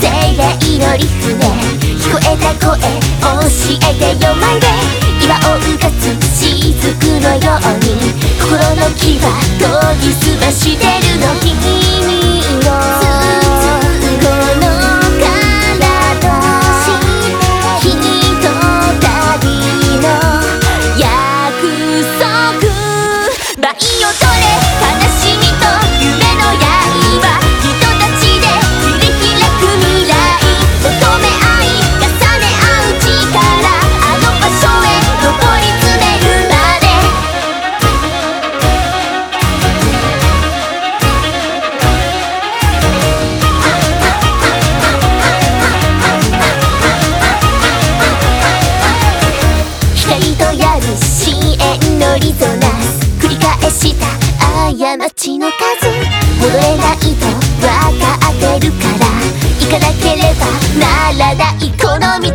せいレいのリフネ聞こえた声教えてよまいで岩を浮かつ雫のように。心の木は研ぎ澄ましてるの君。リゾナス繰り返した過ちの数。戻れないと分かってるから。行かなければならない。この道